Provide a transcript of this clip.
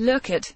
Look at